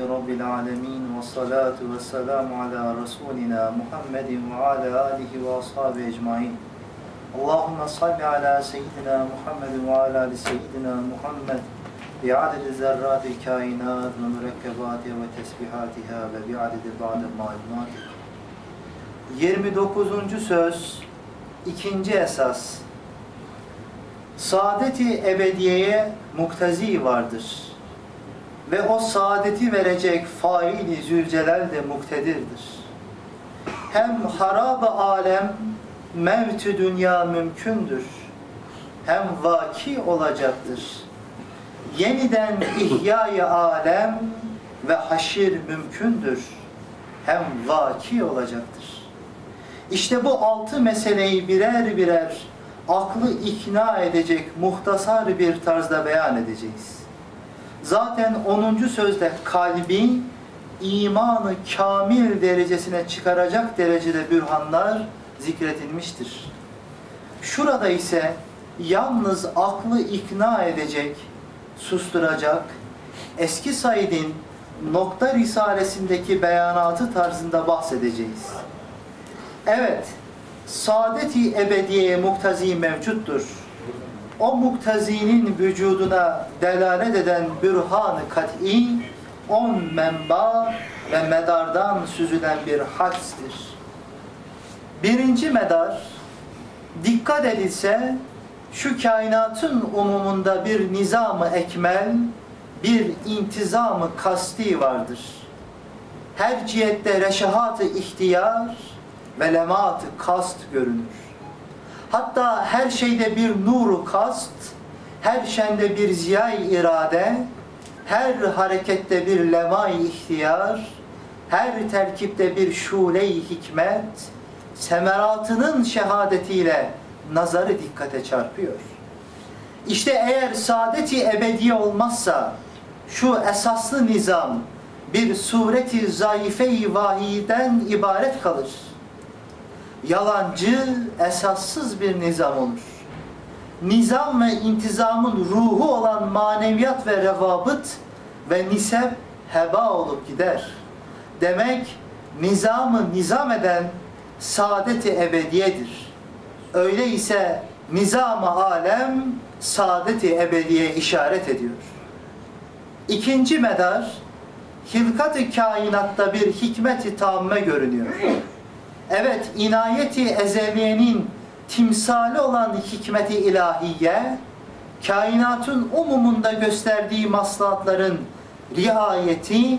Rabbil alemin ve salatu ve selamu ala Resulina Muhammedin ve ala alihi ve ashabi ecmain. Allahümme salli ala seyyidina Muhammedin ve ala ali seyyidina Muhammed bi adedi zerrati kainat ve mürekkebati ve tesbihatiha ve bi adedi ba'de malumat. 29. söz, ikinci esas. Saadeti ebediyeye muktazi vardır. Ve o saadeti verecek faili zülcelal de muktedirdir. Hem harab alem mevtü dünya mümkündür. Hem vaki olacaktır. Yeniden ihyayı alem ve haşir mümkündür. Hem vaki olacaktır. İşte bu altı meseleyi birer birer aklı ikna edecek muhtasar bir tarzda beyan edeceğiz. Zaten 10. sözde kalbi imanı kamil derecesine çıkaracak derecede bürhanlar zikredilmiştir. Şurada ise yalnız aklı ikna edecek, susturacak, eski Said'in nokta risalesindeki beyanatı tarzında bahsedeceğiz. Evet, saadeti ebediyeye muktazi mevcuttur. O muktazinin vücuduna delalet eden bürhan-ı kat'i, on menba ve medardan süzülen bir hadstir. Birinci medar, dikkat edilse, şu kainatın umumunda bir nizamı ekmel, bir intizamı kasti vardır. Her cihette reşahat-ı ihtiyar, ve lemat kast görünür. Hatta her şeyde bir nuru kast, her şende bir ziyay irade, her harekette bir lemay ihtiyar, her terkipte bir şule-i hikmet, semeratının şehadetiyle nazarı dikkate çarpıyor. İşte eğer saadeti ebedi olmazsa şu esaslı nizam bir sureti zayıfe-i vahiden ibaret kalır yalancı, esassız bir nizam olur. Nizam ve intizamın ruhu olan maneviyat ve revabıt ve nisep heba olup gider. Demek nizamı nizam eden saadeti ebediyedir. Öyleyse nizam-ı alem saadeti ebediye işaret ediyor. İkinci medar, hilkat-ı kainatta bir hikmet-i tamme görünüyor. Evet, inayeti ezeliyenin timsali olan hikmeti ilahiye, kainatın umumunda gösterdiği maslahatların riayeti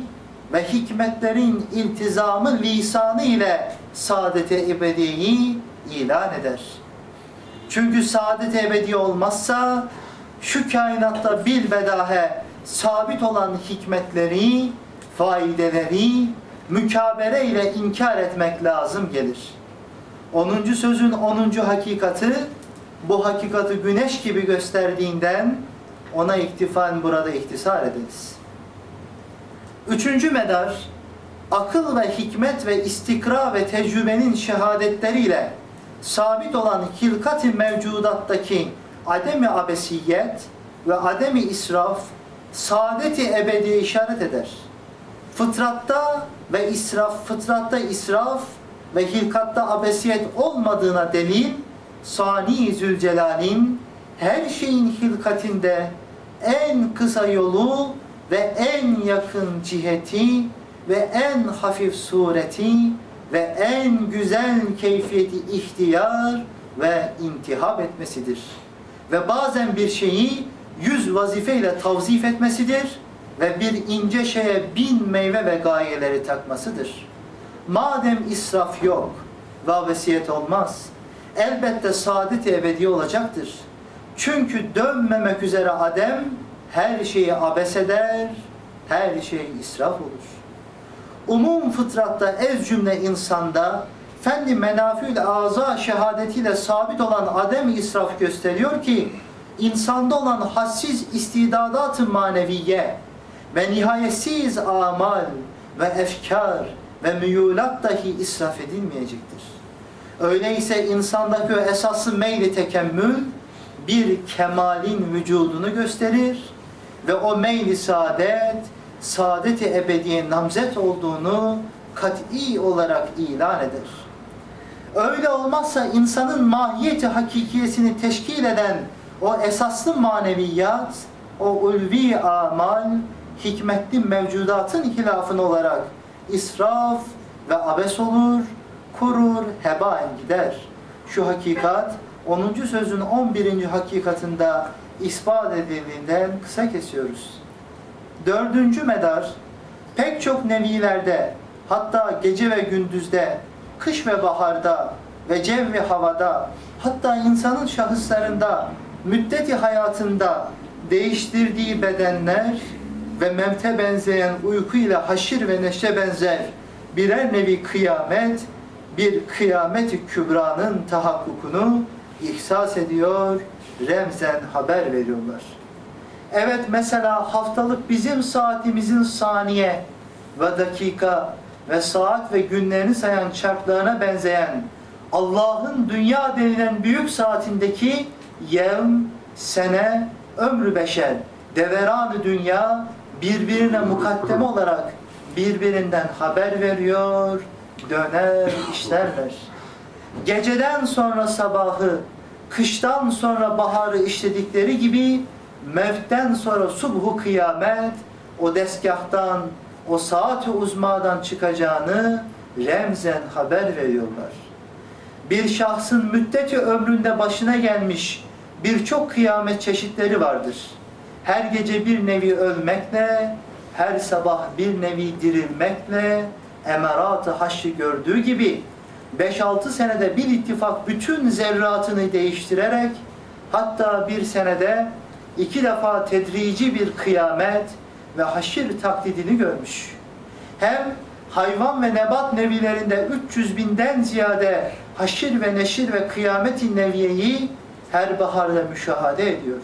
ve hikmetlerin iltizamı lisanı ile saadet-i ebediyi ilan eder. Çünkü saadet-i ebedi olmazsa şu kainatta bilbedahe sabit olan hikmetleri, faideleri, mükabere ile inkar etmek lazım gelir. 10. sözün 10. hakikati bu hakikati güneş gibi gösterdiğinden ona iktifen burada ihtisar ederiz. Üçüncü medar akıl ve hikmet ve istikra ve tecrübenin şehadetleriyle sabit olan hilkat-i mevcudattaki ademi abesiyet ve ademi israf saadeti ebedi işaret eder. Fıtratta ve israf, fıtratta israf ve hilkatta abesiyet olmadığına delil Sani Zülcelal'in her şeyin hilkatinde en kısa yolu ve en yakın ciheti ve en hafif sureti ve en güzel keyfiyeti ihtiyar ve intihap etmesidir. Ve bazen bir şeyi yüz vazifeyle tavzif etmesidir ve bir ince şeye bin meyve ve gayeleri takmasıdır. Madem israf yok ve vesiyet olmaz, elbette saadet ebedi olacaktır. Çünkü dönmemek üzere Adem her şeyi abes eder, her şey israf olur. Umum fıtratta ez cümle insanda fendi menafül aza şehadetiyle sabit olan adem israf gösteriyor ki insanda olan hassiz istidadat-ı maneviye ve nihayetsiz amal ve efkar ve müyulat dahi israf edilmeyecektir. Öyleyse insandaki o esaslı meyli tekemmül bir kemalin vücudunu gösterir ve o meyli saadet saadeti ebediye namzet olduğunu kat'i olarak ilan eder. Öyle olmazsa insanın mahiyeti hakikiyesini teşkil eden o esaslı maneviyat, o ulvi amal, hikmetli mevcudatın hilafını olarak israf ve abes olur, kurur, hebaen gider. Şu hakikat 10. sözün 11. hakikatında ispat edildiğinden kısa kesiyoruz. Dördüncü medar pek çok nevilerde hatta gece ve gündüzde, kış ve baharda ve cevvi havada hatta insanın şahıslarında müddeti hayatında değiştirdiği bedenler ve mevte benzeyen uyku ile haşir ve neşe benzer birer nevi kıyamet, bir kıyameti kübranın tahakkukunu ihsas ediyor, remzen haber veriyorlar. Evet mesela haftalık bizim saatimizin saniye ve dakika ve saat ve günlerini sayan çarklarına benzeyen Allah'ın dünya denilen büyük saatindeki yevm, sene, ömrü beşer, deveranı dünya birbirine mukaddeme olarak birbirinden haber veriyor, döner, işlerler. Geceden sonra sabahı, kıştan sonra baharı işledikleri gibi mevtten sonra subhu kıyamet o desgahtan, o saat-i uzmadan çıkacağını remzen haber veriyorlar. Bir şahsın müddeti ömründe başına gelmiş birçok kıyamet çeşitleri vardır. Her gece bir nevi ölmekle, her sabah bir nevi dirilmekle emerat-ı haşri gördüğü gibi 5-6 senede bir ittifak bütün zerratını değiştirerek hatta bir senede iki defa tedrici bir kıyamet ve haşir taklidini görmüş. Hem hayvan ve nebat nevilerinde 300 binden ziyade haşir ve neşir ve kıyameti neviyeyi her baharda müşahede ediyor.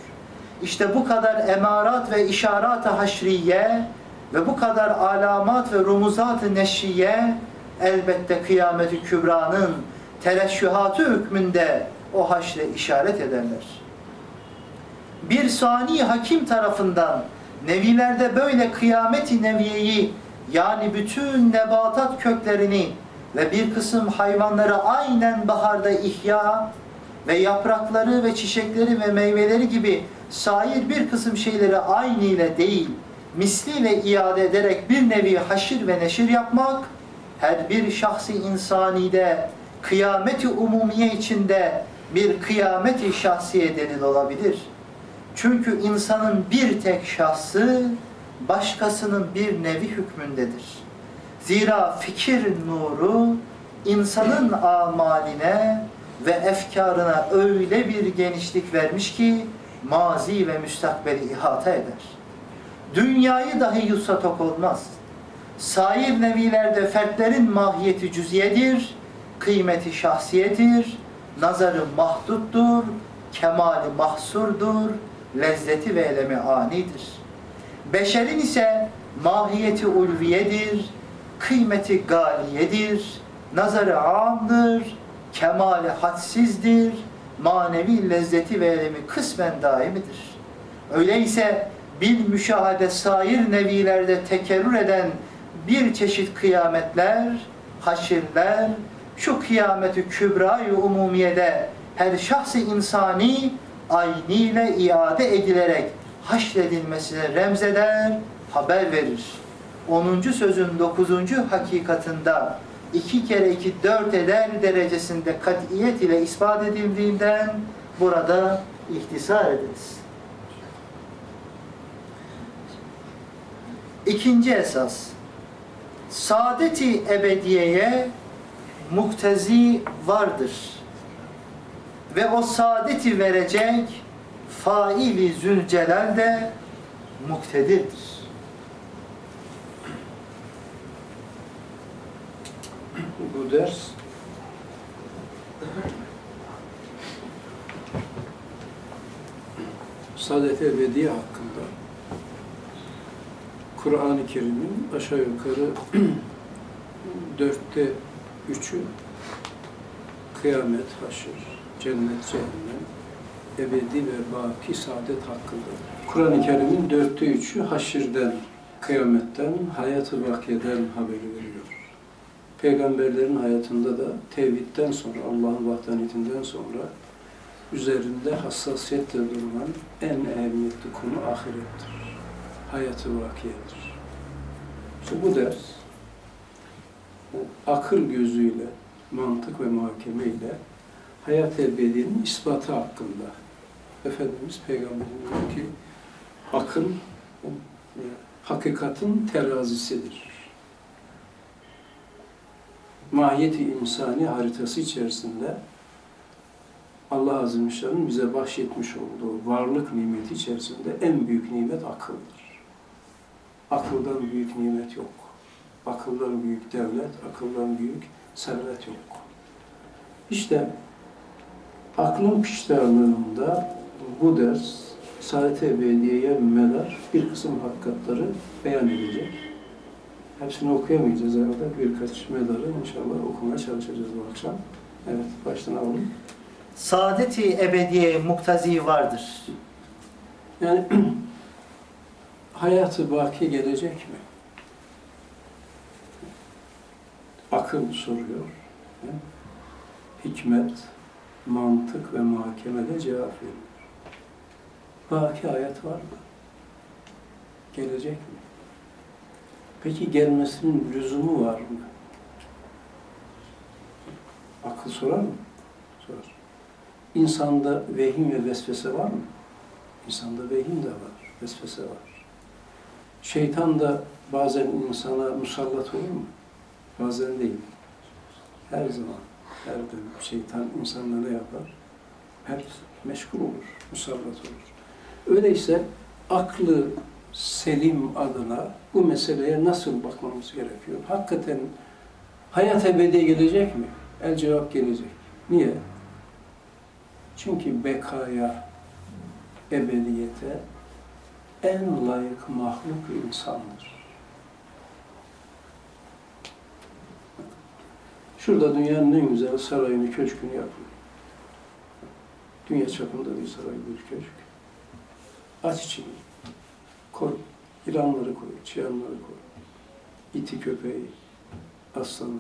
İşte bu kadar emarat ve işarat-ı haşriye ve bu kadar alamat ve rumuzat-ı neşriye elbette kıyameti kübranın tereşühatı hükmünde o haşre işaret ederler. Bir sani hakim tarafından nevilerde böyle kıyameti neviyeyi yani bütün nebatat köklerini ve bir kısım hayvanları aynen baharda ihya ve yaprakları ve çiçekleri ve meyveleri gibi sair bir kısım şeyleri aynı değil, misliyle iade ederek bir nevi haşir ve neşir yapmak, her bir şahsi insanide kıyameti umumiye içinde bir kıyameti şahsiye delil olabilir. Çünkü insanın bir tek şahsı başkasının bir nevi hükmündedir. Zira fikir nuru insanın amaline ve efkarına öyle bir genişlik vermiş ki mazi ve müstakbeli ihata eder. Dünyayı dahi yutsa tok olmaz. Sair nevilerde fertlerin mahiyeti cüziyedir, kıymeti şahsiyedir, nazarı mahduttur, kemali mahsurdur, lezzeti ve elemi anidir. Beşerin ise mahiyeti ulviyedir, kıymeti galiyedir, nazarı amdır, kemali hadsizdir, manevi lezzeti ve elemi kısmen daimidir. Öyleyse bir müşahede sair nevilerde tekerrür eden bir çeşit kıyametler, haşirler, şu kıyameti kübrayı umumiyede her şahsi insani ayniyle iade edilerek haşredilmesine remzeder, haber verir. 10. sözün 9. hakikatında iki kere iki dört eder derecesinde katiyet ile ispat edildiğinden burada ihtisar ederiz. İkinci esas, saadeti ebediyeye muktezi vardır. Ve o saadeti verecek faili zülcelal de muktedirdir. Bu ders Saadet Ebedi hakkında Kur'an-ı Kerim'in aşağı yukarı dörtte üçü kıyamet, haşır, cennet, cehennem, ebedi ve baki saadet hakkında. Kur'an-ı Kerim'in dörtte üçü haşirden, kıyametten, hayat-ı vakiyeden haberi veriyor. Peygamberlerin hayatında da tevhidden sonra, Allah'ın vahdaniyetinden sonra üzerinde hassasiyetle durulan en ehemmiyetli konu ahirettir. Hayat-ı vakiyedir. İşte bu ders akıl gözüyle, mantık ve muhakeme ile hayat ebediyenin ispatı hakkında. Efendimiz Peygamberimiz diyor ki akıl e, hakikatin terazisidir. Mahiyeti insani haritası içerisinde Allah Celle'nin bize bahşetmiş olduğu varlık nimeti içerisinde en büyük nimet akıldır. Akıldan büyük nimet yok. Akıldan büyük devlet, akıldan büyük servet yok. İşte aklın piştarlığında bu ders Saadet Ebediye'ye medar bir kısım hakikatları beyan edecek. Hepsini okuyamayacağız arada. Birkaç medarı inşallah okumaya çalışacağız bu akşam. Evet, baştan alalım. Saadeti ebediye muktazi vardır. Yani hayatı baki gelecek mi? Akıl soruyor. Hikmet, mantık ve muhakemede cevap veriyor. Baki hayat var mı? Gelecek mi? Peki gelmesinin lüzumu var mı? Akıl sorar mı? Sorar. İnsanda vehim ve vesvese var mı? İnsanda vehim de var, vesvese var. Şeytan da bazen insana musallat olur mu? Bazen değil. Her zaman, her dönem şeytan insanla ne yapar? Hep meşgul olur, musallat olur. Öyleyse aklı selim adına bu meseleye nasıl bakmamız gerekiyor? Hakikaten hayat ebedi gelecek mi? El cevap gelecek. Niye? Çünkü bekaya, ebediyete en layık mahluk insandır. Şurada dünyanın en güzel sarayını, köşkünü yapıyor. Dünya çapında bir saray, bir köşk. Aç içini. Koy. Yılanları koy, çıyanları koy. İti köpeği, aslanı,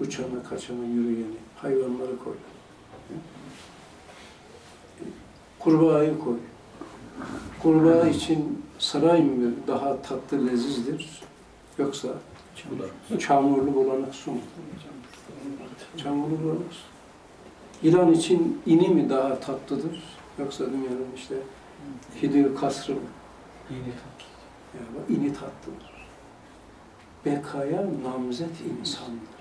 uçanı, kaçanı, yürüyeni, hayvanları koy. Kurbağayı koy. Kurbağa için saray mı daha tatlı, lezizdir? Yoksa çamurlu bulanık su mu? Çamurlu bulanık su. Yılan için ini mi daha tatlıdır? Yoksa dünyanın işte Hidir kasrı mı? Yani ini tatlıdır. Bekaya namzet insandır.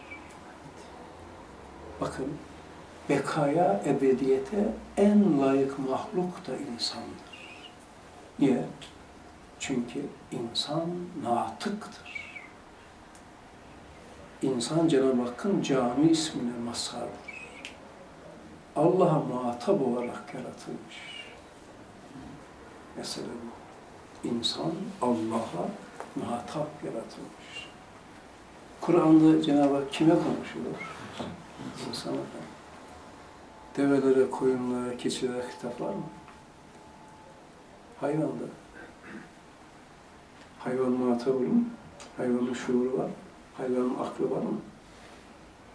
Bakın, bekaya ebediyete en layık mahluk da insandır. Niye? Çünkü insan natıktır. İnsan Cenab-ı Hakk'ın cami ismine mazhardır. Allah'a muhatap olarak yaratılmış. Mesele bu. İnsan Allah'a muhatap yaratılmış. Kur'an'da Cenab-ı Hak kime konuşuyor? İnsana. Develere, koyunlara, keçilere hitap var mı? Hayvanda. Hayvan muhatap olur mu? Hayvanın şuuru var mı? Hayvanın aklı var mı?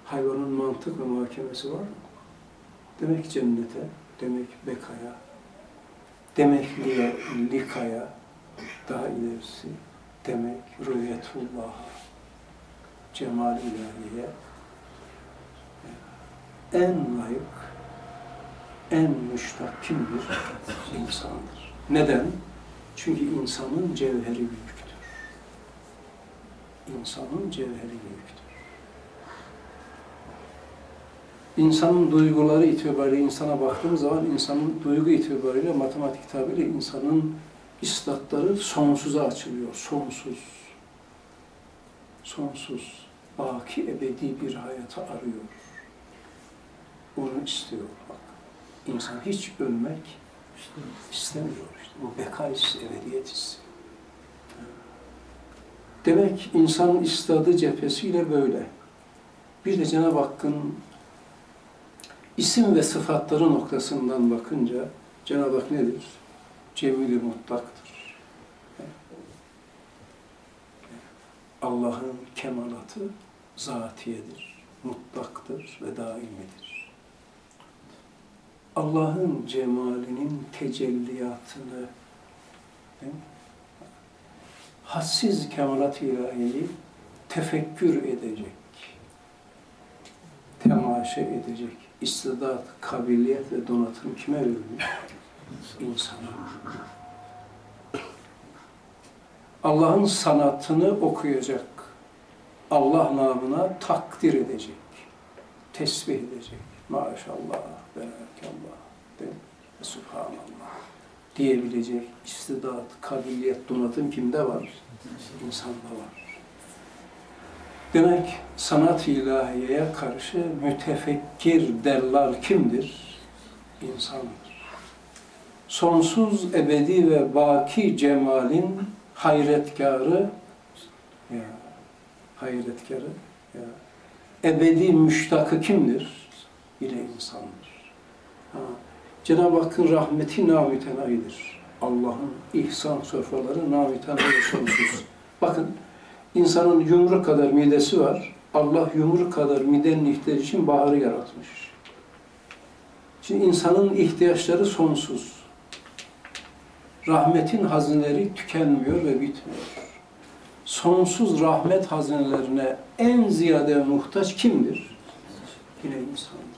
Hayvanın mantık ve muhakemesi var mı? Demek cennete, demek bekaya, demek liye, likaya, daha ilerisi, demek rüyetullah'a, cemal ilahiye, en layık, en müştak kimdir? İnsandır. Neden? Çünkü insanın cevheri büyüktür. İnsanın cevheri büyüktür. İnsanın duyguları itibariyle insana baktığımız zaman insanın duygu itibariyle matematik tabiriyle insanın istatları sonsuza açılıyor. Sonsuz. Sonsuz. Baki ebedi bir hayatı arıyor. Onu istiyor bak. İnsan hiç ölmek istemiyor işte. Bu beka hissi, ebediyet hissi. Demek insanın istadı cephesiyle böyle. Bir de Cenab-ı Hakk'ın isim ve sıfatları noktasından bakınca Cenab-ı Hak nedir? Cemil-i mutlaktır. Allah'ın kemalatı zatiyedir, mutlaktır ve daimidir. Allah'ın cemalinin tecelliyatını, hassiz kemalat ilahiyi tefekkür edecek, temaşa edecek istidat, kabiliyet ve donatım kime verilmiş? İnsana. Allah'ın sanatını okuyacak, Allah namına takdir edecek, tesbih edecek. Maşallah, berakallah, de, subhanallah diyebilecek istidat, kabiliyet, donatım kimde var? İnsanda var. Demek sanat ilahiyeye karşı mütefekkir dellal kimdir? İnsandır. Sonsuz, ebedi ve baki cemalin hayretkarı ya hayretkarı ya ebedi müştakı kimdir? Yine insandır. Ha. Cenab-ı Hakk'ın rahmeti namütenayidir. Allah'ın ihsan sofraları namütenayi sonsuz. Bakın insanın yumruk kadar midesi var. Allah yumruk kadar midenin ihtiyacı için baharı yaratmış. Şimdi insanın ihtiyaçları sonsuz. Rahmetin hazineleri tükenmiyor ve bitmiyor. Sonsuz rahmet hazinelerine en ziyade muhtaç kimdir? Yine insandır.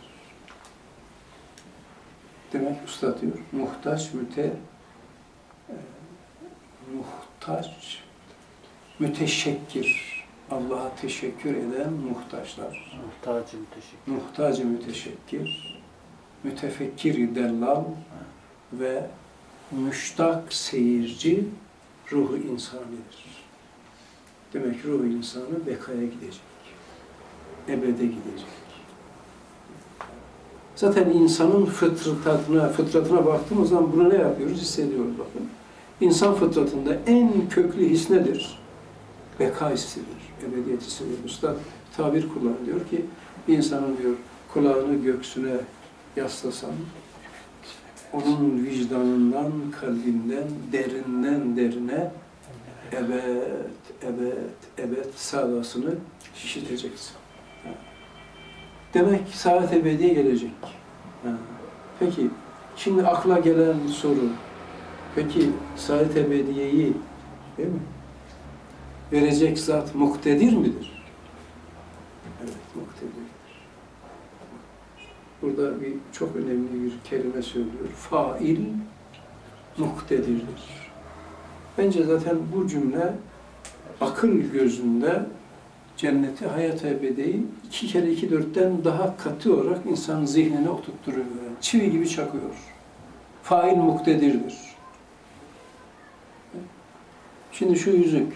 Demek usta diyor, muhtaç, müte, e, muhtaç, müteşekkir. Allah'a teşekkür eden muhtaçlar. Muhtacı müteşekkir. Muhtacı müteşekkir, mütefekkir dellal ve müştak seyirci ruhu insanidir. Demek ki ruhu insanı bekaya gidecek. Ebede gidecek. Zaten insanın fıtratına, fıtratına baktığımız zaman bunu ne yapıyoruz? Hissediyoruz bakın. İnsan fıtratında en köklü his nedir? Beka hissidir, ebediyet hissidir. Usta tabir kullanıyor diyor ki, bir insanın diyor kulağını göksüne yaslasan, onun vicdanından, kalbinden, derinden derine evet, evet, evet sadasını şişiteceksin. Demek ki saadet ebediye gelecek. Peki, şimdi akla gelen soru, peki saadet ebediyeyi değil mi? Verecek zat muktedir midir? Evet, muktedirdir. Burada bir çok önemli bir kelime söylüyor. Fail muktedirdir. Bence zaten bu cümle akıl gözünde cenneti, hayat ebediyi iki kere iki dörtten daha katı olarak insanın zihnine oturtturuyor. Yani çivi gibi çakıyor. Fail muktedirdir. Şimdi şu yüzük,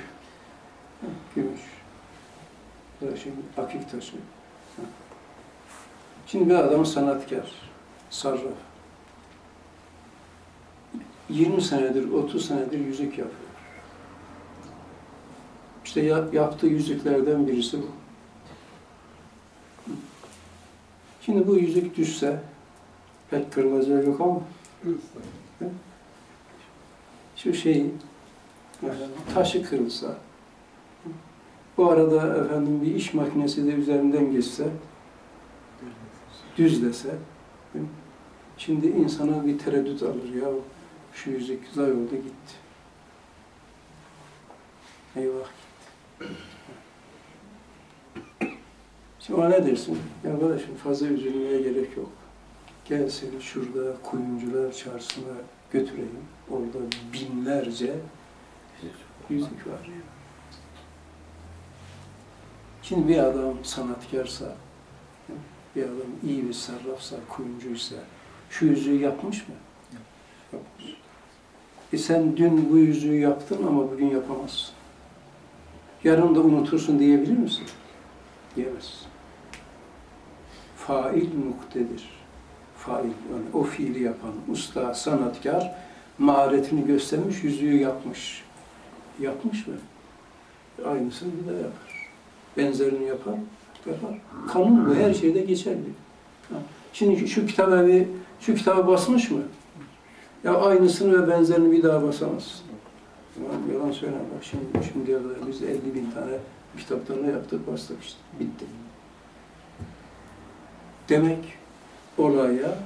gümüş, bu da şimdi akik taşı. Şimdi bir adam sanatkar, sarraf. 20 senedir, 30 senedir yüzük yapıyor. İşte yaptığı yüzüklerden birisi bu. Şimdi bu yüzük düşse, pek kırılacak yok ama şu şey taşı kırılsa, bu arada efendim bir iş makinesi de üzerinden geçse, düzlese, şimdi insana bir tereddüt alır ya, şu yüzük zayi oldu gitti. Eyvah Şimdi ona ne dersin? Ya arkadaşım fazla üzülmeye gerek yok. Gel seni şurada kuyumcular çarşısına götüreyim. Orada binlerce yüzük var. Şimdi bir adam sanatkarsa, bir adam iyi bir sarrafsa, kuyumcuysa, şu yüzüğü yapmış mı? Yapmış. E sen dün bu yüzüğü yaptın ama bugün yapamazsın. Yarın da unutursun diyebilir misin? Diyemezsin. Fail muktedir. Fail, yani o fiili yapan usta, sanatkar maharetini göstermiş, yüzüğü yapmış. Yapmış mı? Aynısını bir daha yapar. Benzerini yapar, yapar. Kanun bu, her şeyde geçerli. Şimdi şu kitaba bir, şu kitaba basmış mı? Ya aynısını ve benzerini bir daha basamazsın. Yalan söyleme bak şimdi şimdiye biz 50 bin tane Kitapta ne yaptık? Bastık işte. Bitti. Demek olaya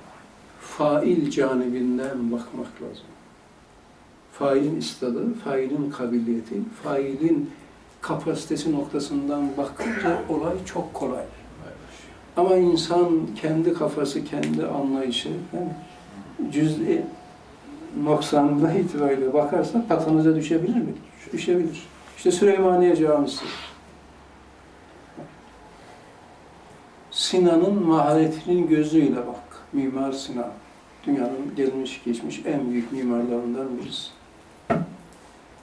fail canibinden bakmak lazım. Failin istadı, failin kabiliyeti, failin kapasitesi noktasından bakınca olay çok kolay. Ama insan kendi kafası, kendi anlayışı, cüz'i noksanlığı itibariyle bakarsa patınıza düşebilir mi? Düşebilir. İşte Süleymaniye Camisi. Sinan'ın maharetinin gözüyle bak. Mimar Sinan. Dünyanın gelmiş geçmiş en büyük mimarlarından birisi.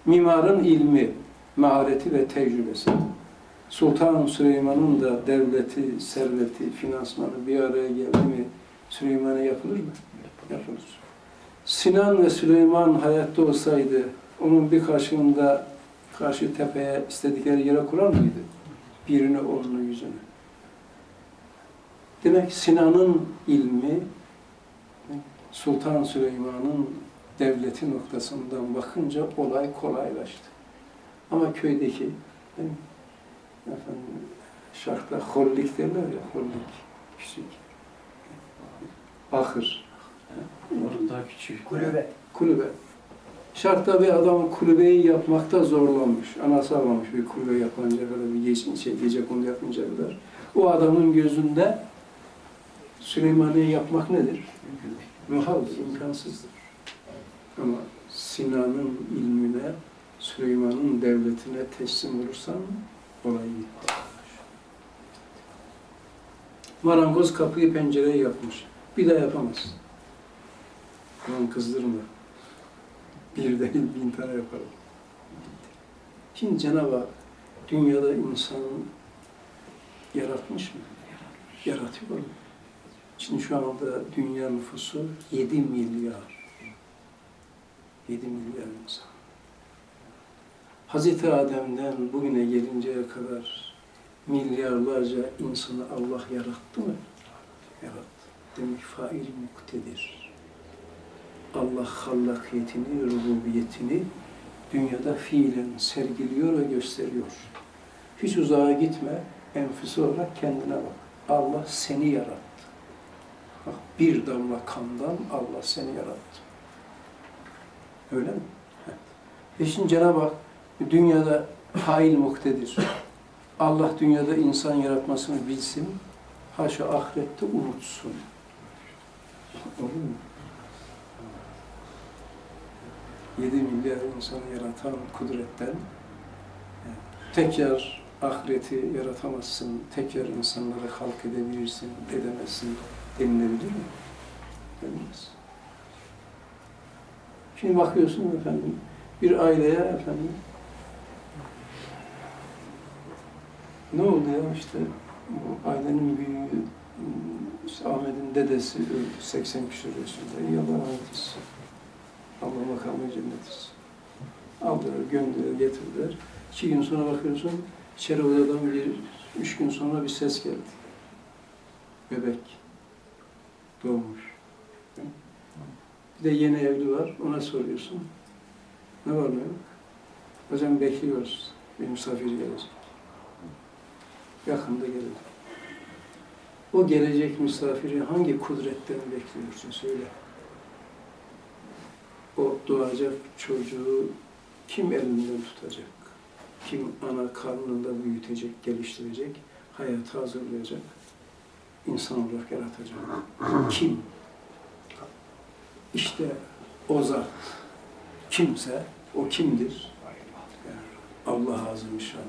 Mimarın ilmi, mahareti ve tecrübesi. Sultan Süleyman'ın da devleti, serveti, finansmanı bir araya geldi mi Süleyman'a yapılır mı? Yapılır. Sinan ve Süleyman hayatta olsaydı onun bir karşılığında karşı tepeye istedikleri yere kurar mıydı? Birini, onunu, yüzünü. Demek Sinan'ın ilmi Sultan Süleyman'ın devleti noktasından bakınca olay kolaylaştı. Ama köydeki mi? efendim, şarkta hollik derler ya, hollik, küçük. Ahır, Orada daha küçük. Kulübe. kulübe. Şarkta bir adam kulübeyi yapmakta zorlanmış. Anası almamış bir kulübe yapınca kadar, bir gece, şey, gece kondu yapınca kadar. O adamın gözünde Süleymaniye yapmak nedir? Muhaldir, imkansızdır. Ama Sinan'ın ilmine, Süleyman'ın devletine teslim olursan olay gitti. Marangoz kapıyı pencereyi yapmış. Bir daha yapamaz. Aman kızdırma. Bir değil bin tane yaparım. Şimdi Cenab-ı Hak dünyada insanı yaratmış mı? Yaratıyor mu? Şimdi şu anda dünya nüfusu 7 milyar. 7 milyar insan. Hazreti Adem'den bugüne gelinceye kadar milyarlarca insanı Allah yarattı mı? Yarattı. Demek fail muktedir. Allah hallakiyetini, rububiyetini dünyada fiilen sergiliyor ve gösteriyor. Hiç uzağa gitme, enfüsi olarak kendine bak. Allah seni yarattı. Bak bir damla kandan Allah seni yarattı. Öyle mi? Evet. E şimdi Cenab-ı Hak dünyada fail muktedir. Allah dünyada insan yaratmasını bilsin, haşa ahirette unutsun. Olur mu? 7 milyar insanı yaratan kudretten tekrar ahireti yaratamazsın, tekrar insanları halk edebilirsin, edemezsin denilebilir mi? Denilmez. Şimdi bakıyorsun efendim, bir aileye efendim ne oldu ya işte bu ailenin büyüğü işte Ahmet'in dedesi öldü 80 küsur yaşında. Rahmet etsin. Allah makamı cennet etsin. Aldılar, gönderiyor, getirdiler. İki gün sonra bakıyorsun, içeri odadan bir, üç gün sonra bir ses geldi. Bebek. Doğmuş. Bir de yeni evli var, ona soruyorsun. Ne var ne yok? Hocam bekliyoruz. Bir misafir gelecek. Yakında gelecek. O gelecek misafiri hangi kudretten bekliyorsun söyle. O doğacak çocuğu kim elinden tutacak? Kim ana karnında büyütecek, geliştirecek, hayata hazırlayacak, insan olarak yaratacak? Kim? İşte o zat. Kimse, o kimdir? Allah Azimüşşan.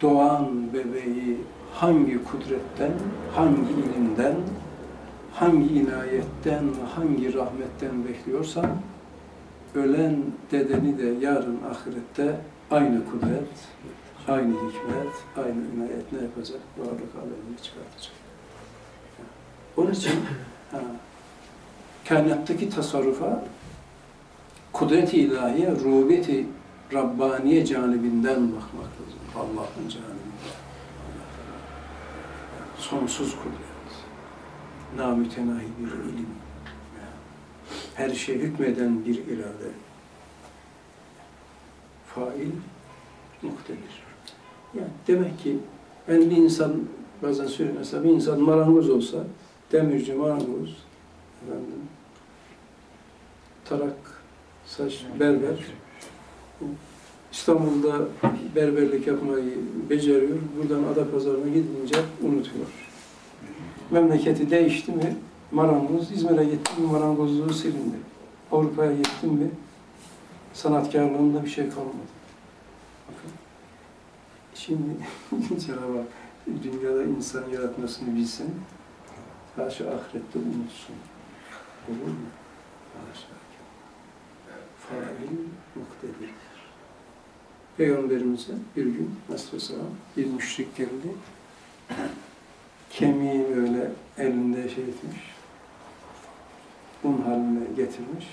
Doğan bebeği hangi kudretten, hangi ilimden, hangi inayetten, hangi rahmetten bekliyorsan, ölen dedeni de yarın ahirette aynı kudret, aynı hikmet, aynı inayet ne yapacak? Varlık alemine çıkartacak. Onun için ha, kainattaki tasarrufa kudret-i ilahiye, rububiyeti Rabbaniye canibinden bakmak lazım. Allah'ın canibinden. Sonsuz kudret. Namütenahi bir ilim. Her şey hükmeden bir irade. Fail muktedir. Yani demek ki ben bir insan bazen söylüyorum mesela bir insan marangoz olsa, demirci marangoz, efendim, tarak, saç, berber, İstanbul'da berberlik yapmayı beceriyor, buradan Adapazarı'na gidince unutuyor. Memleketi değişti mi, marangoz, İzmir'e gitti mi marangozluğu silindi. Avrupa'ya gittim mi sanatkarlığında bir şey kalmadı. Bakın. Şimdi Cenab-ı Hak dünyada insan yaratmasını bilsin, haşa ahirette unutsun. Olur mu? Haşa. Fail muktedir. Peygamberimize bir gün Aleyhisselam bir müşrik geldi. Kemiği böyle elinde şey etmiş. Un haline getirmiş.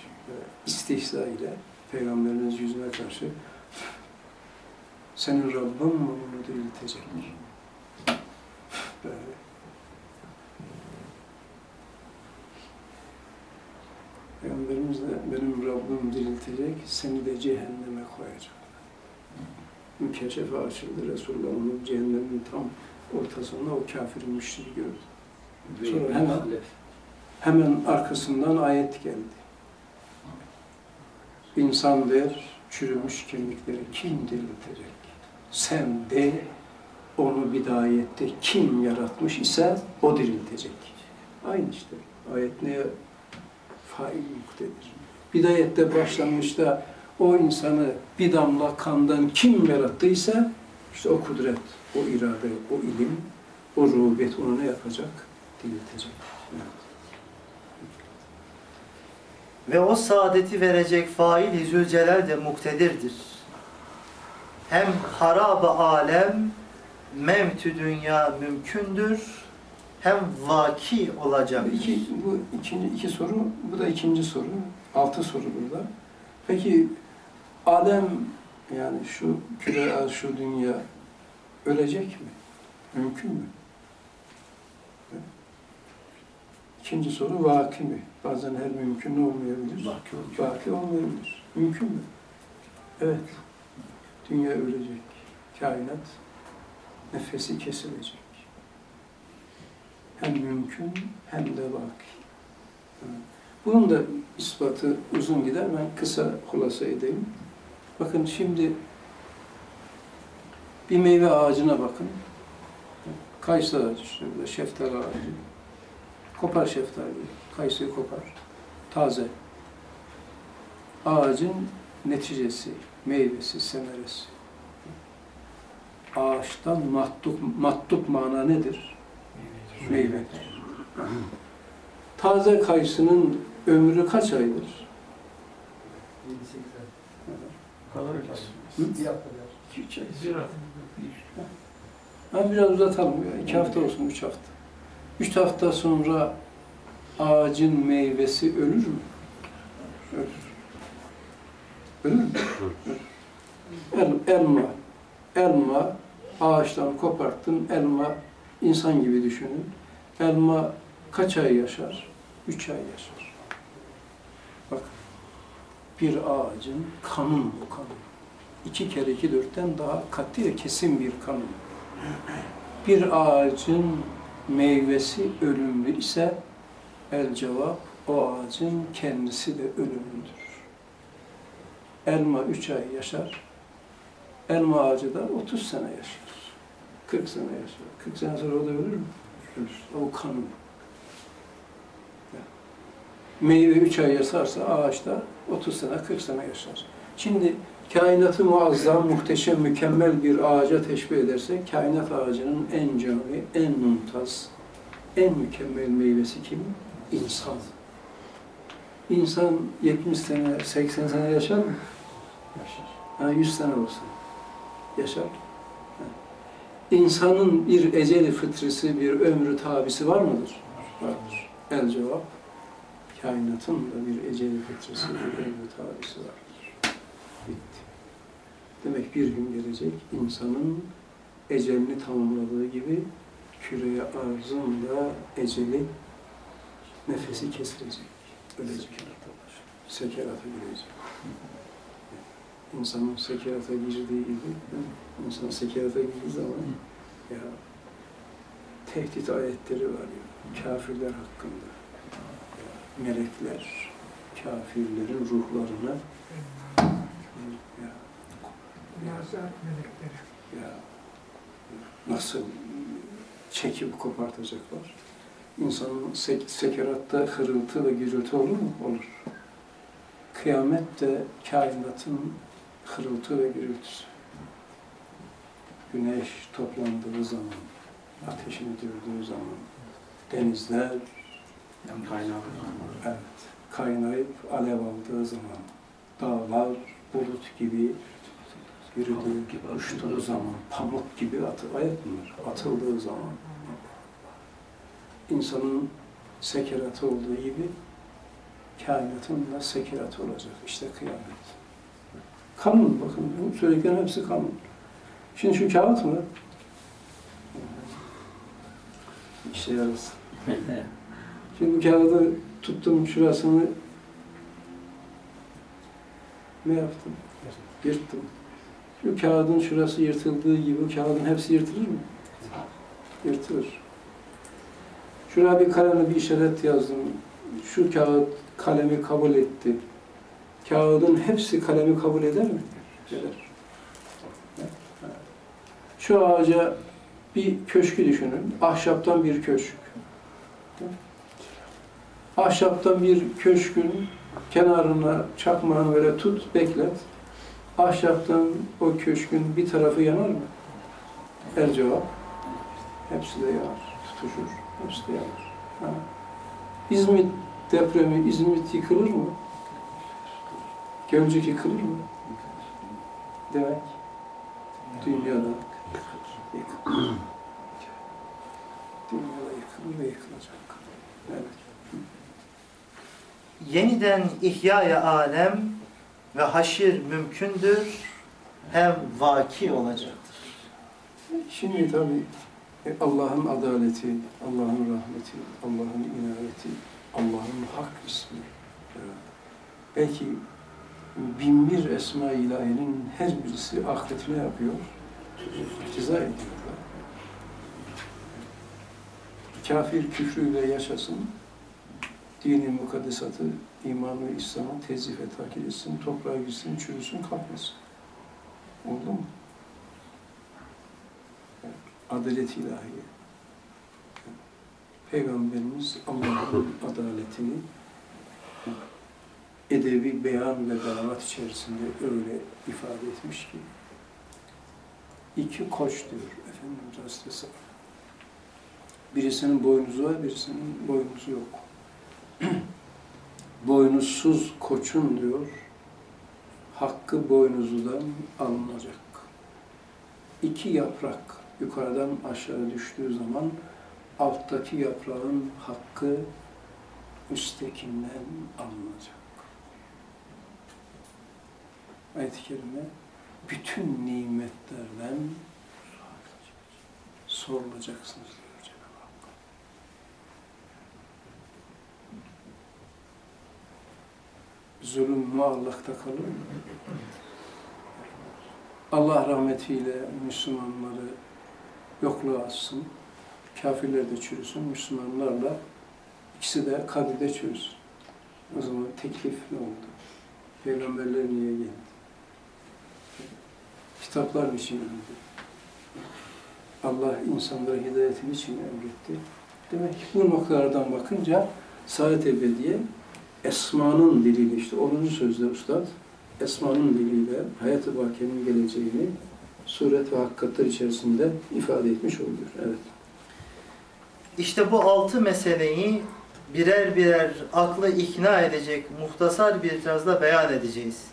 İstihza ile Peygamberimiz yüzüne karşı senin Rabbin mi bunu diriltecek? Böyle. Peygamberimiz de benim Rabbim diriltecek, seni de cehenneme koyacak. Mükeşefe açıldı. Resulullah onu cehennemin tam ortasında o kafirin müşriği gördü. Sonra hemen, hemen arkasından ayet geldi. İnsan der, çürümüş kemikleri kim diriltecek? Sen de onu bidayette kim yaratmış ise o diriltecek. Aynı işte. Ayet neye fail muktedir. Bidayette başlangıçta o insanı bir damla kandan kim yarattıysa işte o kudret, o irade, o ilim, o rubet onu ne yapacak? Diriltecek. Evet. Ve o saadeti verecek fail Zülcelal de muktedirdir. Hem harab alem, mevtü dünya mümkündür, hem vaki olacak. İki, bu ikinci iki soru, bu da ikinci soru. Altı soru burada. Peki alem yani şu küre, şu dünya ölecek mi? Mümkün mü? İkinci soru vaki mi? Bazen her mümkün olmayabilir. Vaki. Vaki olmayabilir. Mümkün mü? Evet. Dünya ölecek. Kainat nefesi kesilecek. Hem mümkün hem de vaki. Bunun da ispatı uzun gider. Ben kısa hulasa edeyim. Bakın şimdi bir meyve ağacına bakın. Kayısı ağacı, şurada şeftali ağacı. Kopar şeftali, kayısıyı kopar. Taze. Ağacın neticesi, meyvesi, semeresi. Ağaçtan mattuk, mattuk mana nedir? Meyvedir. Taze kayısının ömrü kaç aydır? Kalır öyle. Hı? İki, üç ay. Bir hafta. Ben biraz uzatalım ya. İki hafta olsun, üç hafta. Üç hafta sonra ağacın meyvesi ölür mü? Ölür. Ölür mü? El, elma. Elma ağaçtan koparttın. Elma insan gibi düşünün. Elma kaç ay yaşar? Üç ay yaşar. Bak bir ağacın kanın bu kanın. İki kere iki dörtten daha katı ve kesin bir kanun. Bir ağacın meyvesi ölümlü ise el cevap o ağacın kendisi de ölümlüdür. Elma üç ay yaşar. Elma ağacı da 30 sene yaşar. 40 sene yaşar. 40 sene sonra o da ölür mü? Ölür. O kanun. Meyve üç ay yaşarsa ağaçta 30 sene, 40 sene yaşar. Şimdi kainatı muazzam, muhteşem, mükemmel bir ağaca teşbih edersek, kainat ağacının en cami, en mumtaz, en mükemmel meyvesi kim? İnsan. İnsan 70 sene, 80 sene yaşar mı? Yaşar. Ha, 100 sene olsa yaşar. İnsanın bir eceli fıtrısı, bir ömrü tabisi var mıdır? Vardır. El cevap, kainatın da bir eceli fıtrısı, bir ömrü tabisi vardır. Bitti. Demek bir gün gelecek insanın ecelini tamamladığı gibi küreye arzın da eceli nefesi kesilecek. Ölecek. Sekerata girecek. insanın sekerata girdiği gibi, insan sekerata girdiği zaman ya tehdit ayetleri var ya, kafirler hakkında. Ya, melekler, kafirlerin ruhlarına ya, melekleri. ya nasıl çekip kopartacaklar? İnsanın sek sekeratta hırıltı ve gürültü olur mu? Olur. Kıyamet de kainatın hırıltı ve gürültüsü. Güneş toplandığı zaman, ateşini dürdüğü zaman, denizler Kaynağı. evet, kaynayıp alev aldığı zaman, dağlar bulut gibi yürüdüğü, uçtuğu zaman, pamuk gibi atı, bunlar, atıldığı zaman, insanın sekeratı olduğu gibi kainatın da sekeratı olacak. İşte kıyamet. Kanun bakın, bu söylediklerin hepsi kanun. Şimdi şu kağıt mı? İşe yarasın. Şimdi kağıdı tuttum şurasını ne yaptım? Yırttım. Şu kağıdın şurası yırtıldığı gibi kağıdın hepsi yırtılır mı? Yırtılır. Şuraya bir kalemle bir işaret yazdım. Şu kağıt kalemi kabul etti. Kağıdın hepsi kalemi kabul eder mi? Eder. Şu ağaca bir köşkü düşünün. Ahşaptan bir köşk. Ahşaptan bir köşkün kenarına çakmağını böyle tut, beklet. Ahşaptan o köşkün bir tarafı yanar mı? El cevap. Hepsi de yanar, tutuşur. Hepsi de yanar. Ha. İzmit depremi, İzmit yıkılır mı? Gölcük yıkılır mı? Demek dünyada yıkılır ve yıkılacak. Evet. Yeniden ihyaya alem ve haşir mümkündür hem vaki olacaktır. Şimdi tabii e, Allah'ın adaleti, Allah'ın rahmeti, Allah'ın inayeti, Allah'ın hak ismi. Belki bin bir esma ilahinin her birisi ahiretine yapıyor, ceza ediyorlar. Kafir küfrüyle yaşasın, dini mukaddesatı, iman ve İslam'ı tezif takip etsin, toprağa gitsin, çürüsün, kalkmasın. Oldu mu? adalet ilahi. Peygamberimiz Allah'ın adaletini edebi beyan ve belagat içerisinde öyle ifade etmiş ki iki koç diyor Efendimiz Aleyhisselam. Birisinin boynuzu var, birisinin boynuzu yok. Boynuzsuz koçun diyor, hakkı boynuzudan alınacak. İki yaprak yukarıdan aşağı düştüğü zaman alttaki yaprağın hakkı üsttekinden alınacak. Ayet-i Kerime bütün nimetlerden sorulacaksınız diyor Cenab-ı Hak. Zulüm muallakta kalır mı? Allah rahmetiyle Müslümanları yokluğa atsın, kafirler de çürüsün, Müslümanlarla ikisi de kabirde çürüsün. O zaman teklif ne oldu? Peygamberler niye geldi? Kitaplar için geldi. Allah insanlara hidayetini için emretti. Demek ki bu noktalardan bakınca Saadet Ebediye Esma'nın diliyle işte 10. sözde Üstad Esma'nın diliyle hayat-ı bakiyenin geleceğini suret ve hakikatler içerisinde ifade etmiş oluyor. Evet. İşte bu altı meseleyi birer birer aklı ikna edecek muhtasar bir tarzda beyan edeceğiz.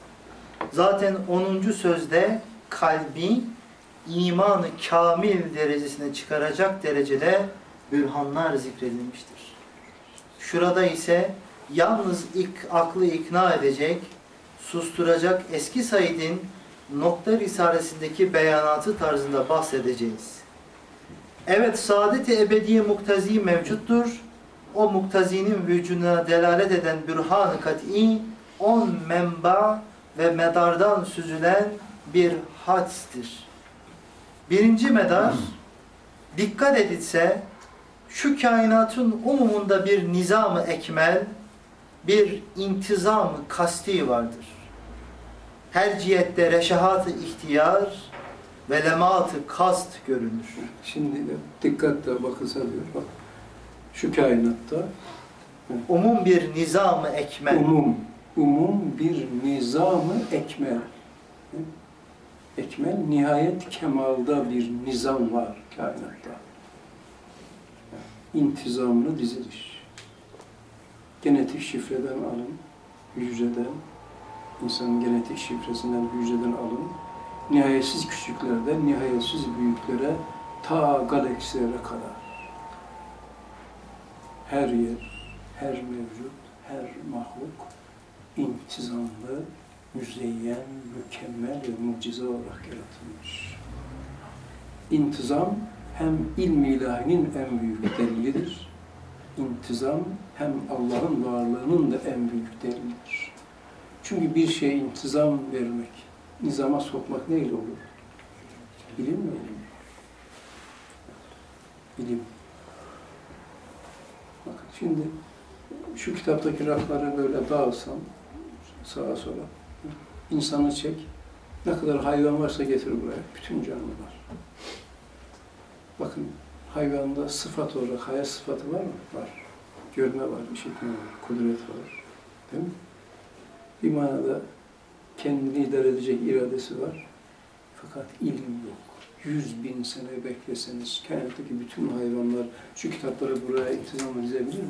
Zaten 10. sözde kalbi imanı kamil derecesine çıkaracak derecede bürhanlar zikredilmiştir. Şurada ise yalnız ilk aklı ikna edecek, susturacak eski Said'in nokta risalesindeki beyanatı tarzında bahsedeceğiz. Evet, saadet-i ebediye muktazi mevcuttur. O muktazinin vücuduna delalet eden bürhan-ı kat'i, on menba ve medardan süzülen bir hadstir. Birinci medar dikkat edilse şu kainatın umumunda bir nizamı ekmel, bir intizamı kasti vardır. Her cihette reşahat-ı ihtiyar ve lemat-ı kast görünür. Şimdi dikkatle bakılsa diyor bak. Şu kainatta Umum bir nizamı ekmel. umum, umum bir nizamı ekmel. Ekmel, nihayet kemalda bir nizam var kainatta. İntizamlı diziliş. Genetik şifreden alın, hücreden, insanın genetik şifresinden, hücreden alın, nihayetsiz küçüklerden, nihayetsiz büyüklere, ta galaksilere kadar. Her yer, her mevcut, her mahluk intizamlı, müzeyyen, mükemmel ve mucize olarak yaratılmış. İntizam hem ilmi ilahinin en büyük delilidir. İntizam hem Allah'ın varlığının da en büyük delilidir. Çünkü bir şeye intizam vermek, nizama sokmak neyle olur? Bilim mi? Bilim. Bakın şimdi şu kitaptaki rafları böyle dağılsam sağa sola insanı çek ne kadar hayvan varsa getir buraya bütün canlılar bakın hayvanda sıfat olarak hayat sıfatı var mı? Var. Görme var, işitme var, kudret var. Değil mi? Bir manada kendini idare edecek iradesi var. Fakat ilim yok. Yüz bin sene bekleseniz kainattaki bütün hayvanlar şu kitapları buraya intizam dizebilir mi?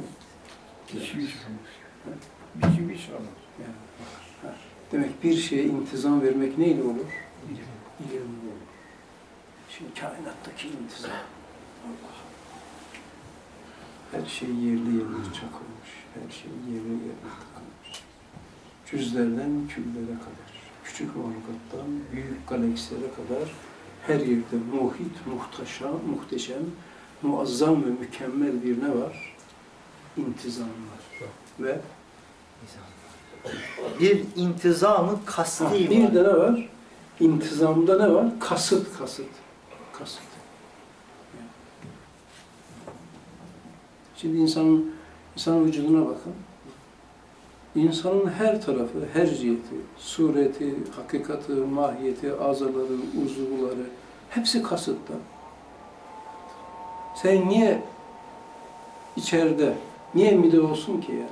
Hiçbir şey olmaz. Hiçbir şey olmaz. Yani, ha. Demek bir şeye intizam vermek neyle olur? İlimle olur. Şimdi kainattaki intizam. Allah. Her şey yerli yerine çakılmış. Her şey yerli yerine takılmış. Cüzlerden küllere kadar, küçük mahlukattan büyük galaksilere kadar her yerde muhit, muhteşem, muhteşem, muazzam ve mükemmel bir ne var? İntizam var. Ve Bir intizamı kasti Ha, var. bir de ne var? İntizamda ne var? Kasıt, kasıt. Kasıt. Şimdi insanın, insanın vücuduna bakın. İnsanın her tarafı, her ciheti, sureti, hakikati, mahiyeti, azaları, uzuvları hepsi kasıtta. Sen niye içeride, niye mide olsun ki yani?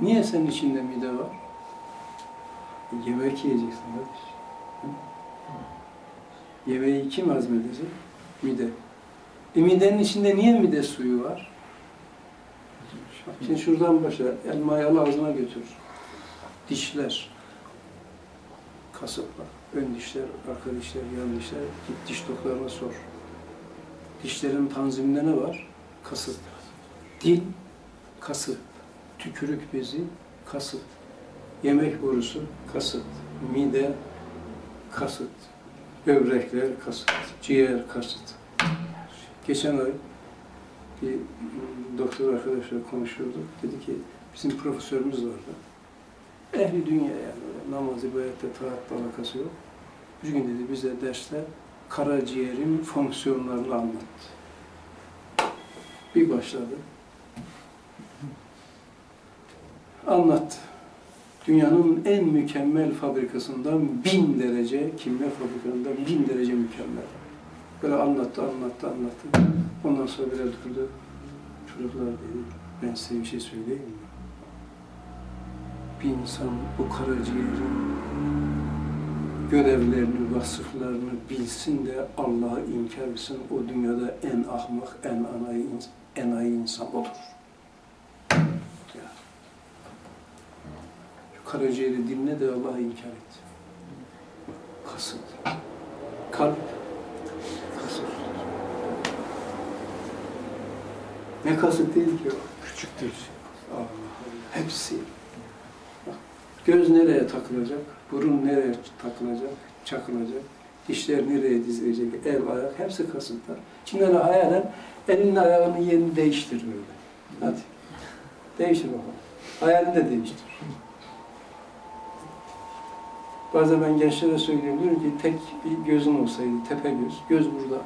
Niye senin içinde mide var? Yemek yiyeceksin kardeş. Yemeği kim hazmedecek? Mide. E midenin içinde niye mide suyu var? Şimdi şuradan başla, elmayı al ağzına götür. Dişler, kasıklar, ön dişler, arka dişler, yan dişler, git diş doktoruna sor. Dişlerin tanziminde ne var? Kasık. Dil, kasık. Tükürük bezi, kasık. Yemek borusu, kasıt. Mide, kasıt. Böbrekler, kasıt. Ciğer, kasıt. Geçen ay bir doktor arkadaşla konuşuyorduk. Dedi ki bizim profesörümüz vardı. Ehli dünya yani öyle namaz, ibadette, taatle alakası yok. Bir gün dedi bize derste karaciğerin fonksiyonlarını anlattı. Bir başladı. Anlattı. Dünyanın en mükemmel fabrikasından bin derece, kimya fabrikasından bin derece mükemmel. Böyle anlattı, anlattı, anlattı. Ondan sonra biraz durdu. Çocuklar dedi, ben size bir şey söyleyeyim mi? Bir insan bu karaciğerin görevlerini, vasıflarını bilsin de Allah'ı inkar etsin, o dünyada en ahmak, en anayi, en ayı insan olur. Ya. Şu karaciğeri dinle de Allah'ı inkar et. Kasıt. Kalp. Kasıt. Ne kasıt değil ki o? Küçüktür. Allah Allah. Hepsi. Bak, Göz nereye takılacak? Burun nereye takılacak? Çakılacak? Dişler nereye dizilecek? El, ayak hepsi kasıtlar. Şimdi öyle hayalen elinin ayağının yerini değiştir böyle. Hadi. Değiştir bakalım. Hayalini de değiştir. Bazen ben gençlere söylüyorum, diyorum ki tek bir gözün olsaydı, tepe göz, göz burada.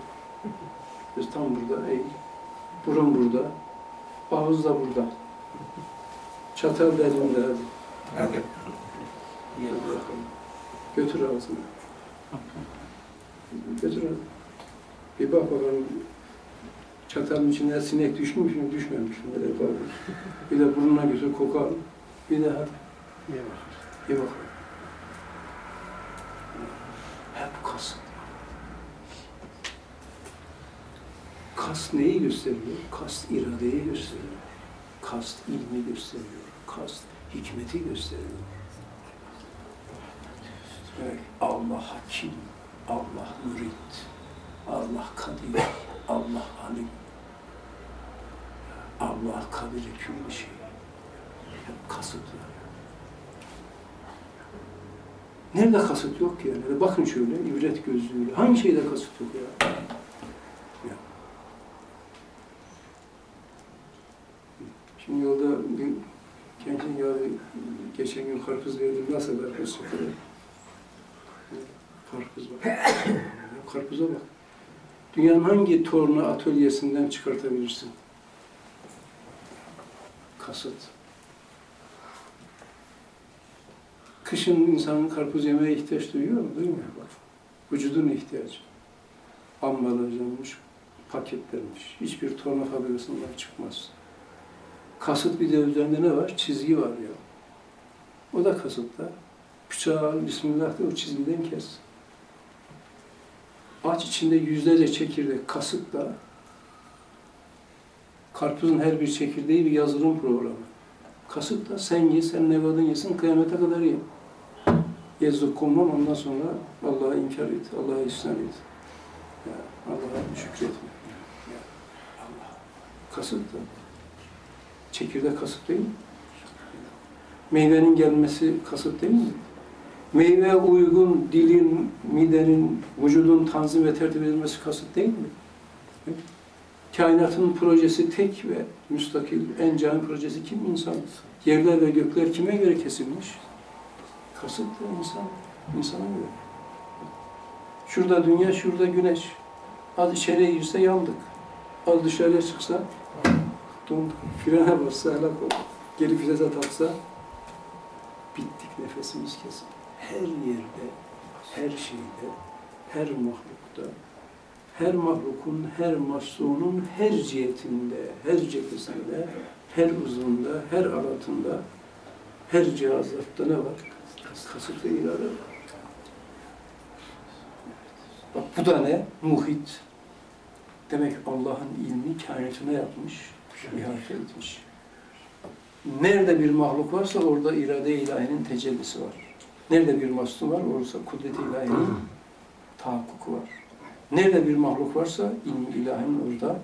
Göz tam burada, eğil. Burun burada, ağız da burada. Çatal da elinde hadi. Bakalım. Götür ağzına. Götür ağzına. Bir bak bakalım. Çatalın içine sinek düşmüş mü, düşmemiş mi? Böyle bak. Bir de burnuna götür, kokar. Bir de hadi. Bir bakalım. Hep kasıt. Kast neyi gösteriyor? Kast iradeyi gösteriyor. Kast ilmi gösteriyor. Kast hikmeti gösteriyor. Evet, Allah hakim, Allah mürit, Allah kadir, Allah alim, Allah kadir külli şey. Hep kasıtlar. Nerede kasıt yok ki yani? Bakın şöyle, ibret gözlüğüyle. Hangi şeyde kasıt yok? Ya. Şimdi yolda bir gençin ya geçen gün karpuz verdim. Nasıl çıktı? Karpuz bak. Karpuza bak. Dünyanın hangi torna atölyesinden çıkartabilirsin? Kasıt. Kışın insanın karpuz yemeye ihtiyaç duyuyor mu? Duymuyor bak. Vücudun ihtiyacı. Ambalajlanmış, paketlenmiş. Hiçbir torna fabrikasından çıkmaz. Kasıt bir de üzerinde ne var? Çizgi var ya. O da kasıtta. Bıçağı al, Bismillah de o çizgiden kes. Aç içinde yüzlerce çekirdek kasıtla karpuzun her bir çekirdeği bir yazılım programı. Kasıtla sen ye, sen nevadın yesin, kıyamete kadar ye. Yezzuk konmam ondan sonra Allah'a inkar et, Allah'a isyan et. Allah'a şükretme. Allah. Kasıtla. Çekirdek kasıt değil mi? Meyvenin gelmesi kasıt değil mi? Meyve uygun dilin, midenin, vücudun tanzim ve tertip edilmesi kasıt değil mi? Kainatın projesi tek ve müstakil, en cami projesi kim? İnsan. Yerler ve gökler kime göre kesilmiş? Kasıt da insan, insana göre. Şurada dünya, şurada güneş. Az içeriye girse yandık. Az dışarıya çıksa donduk. Frene bassa helak olduk. Geri freze taksa bittik, nefesimiz kesildi. Her yerde, her şeyde, her mahlukta, her mahlukun, her masluğunun her cihetinde, her cephesinde, her uzvunda, her alatında, her cihazlatta ne var? Kasıt ve irade var. Bak bu da ne? Muhit. Demek Allah'ın ilmi kainatına yapmış, ihate etmiş. Nerede bir mahluk varsa orada irade ilahinin tecellisi var. Nerede bir maslum var, orada kudret ilahinin tahakkuku var. Nerede bir mahluk varsa ilmi ilahinin orada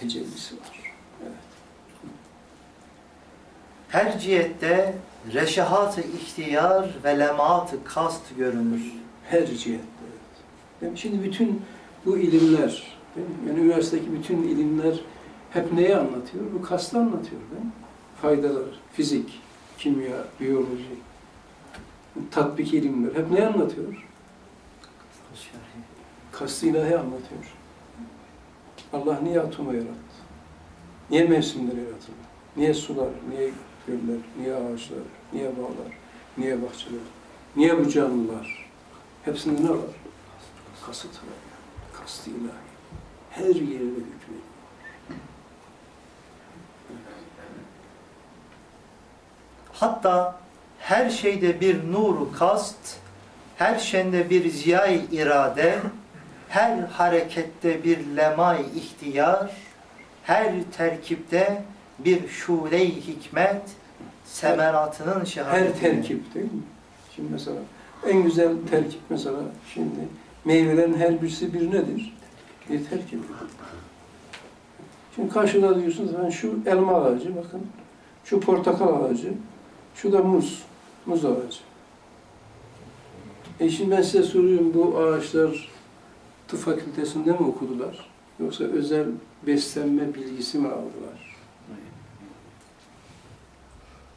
tecellisi var. Evet. Her cihette reşahat-ı ihtiyar ve lemat-ı kast görünür. Her cihette. evet. Şimdi bütün bu ilimler, yani üniversitedeki bütün ilimler hep neyi anlatıyor? Bu kastı anlatıyor değil mi? Faydalar, fizik, kimya, biyoloji, tatbik ilimler hep neyi anlatıyor? Kastı ilahi anlatıyor. Allah niye atomu yarattı? Niye mevsimleri yaratıldı? Niye sular, niye göller, niye ağaçlar, niye bağlar, niye bahçeler, niye bu canlılar? Hepsinde ne var? Kasıt var. Kastı ilahi. Her yerde hükmediyor. Hatta her şeyde bir nuru kast, her şende bir ziyay irade, her harekette bir lemay ihtiyar, her terkipte bir şule-i hikmet, semeratının şehadeti. Her terkip değil mi? Şimdi mesela en güzel terkip mesela şimdi meyvelerin her birisi bir nedir? Bir terkip. Şimdi karşıda diyorsunuz ben şu elma ağacı bakın, şu portakal ağacı, şu da muz, muz ağacı. E şimdi ben size soruyorum bu ağaçlar tıp fakültesinde mi okudular? Yoksa özel beslenme bilgisi mi aldılar?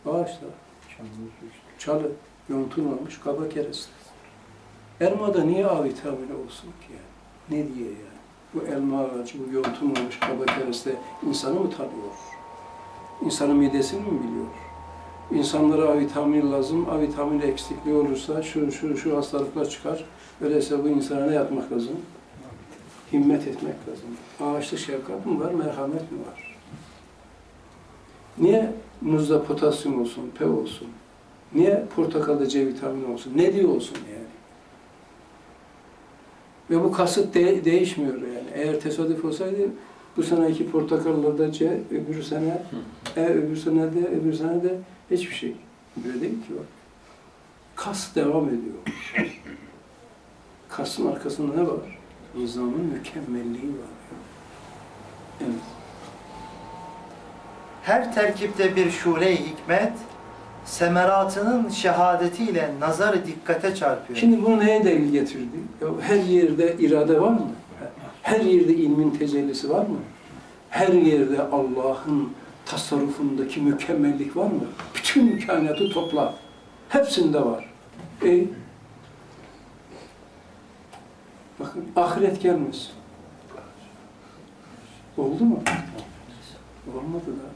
Ağaçlar. Çalı. Yontulmamış kaba kereste. Elmada niye A vitamini olsun ki yani? Ne diye yani? Bu elma ağacı, bu yontulmamış kaba kereste insanı mı tanıyor? İnsanın midesini mi biliyor? İnsanlara A vitamini lazım, A vitamini eksikliği olursa şu şu şu hastalıklar çıkar. Öyleyse bu insana ne yapmak lazım? Himmet etmek lazım. Ağaçta şefkat mı var, merhamet mi var? Niye muzda potasyum olsun, P olsun? Niye portakalda C vitamini olsun? Ne diyor olsun yani? Ve bu kasıt de- değişmiyor yani. Eğer tesadüf olsaydı bu seneki portakallarda C, öbür sene E, öbür sene de, öbür sene de hiçbir şey. Böyle değil ki bak. Kas devam ediyor. Kasın arkasında ne var? Nizamın mükemmelliği var. Evet. Her terkipte bir şule-i hikmet, semeratının şehadetiyle nazarı dikkate çarpıyor. Şimdi bunu neye delil getirdi? Ya her yerde irade var mı? Her yerde ilmin tecellisi var mı? Her yerde Allah'ın tasarrufundaki mükemmellik var mı? Bütün kainatı topla. Hepsinde var. E, bakın ahiret gelmez. Oldu mu? Olmadı da.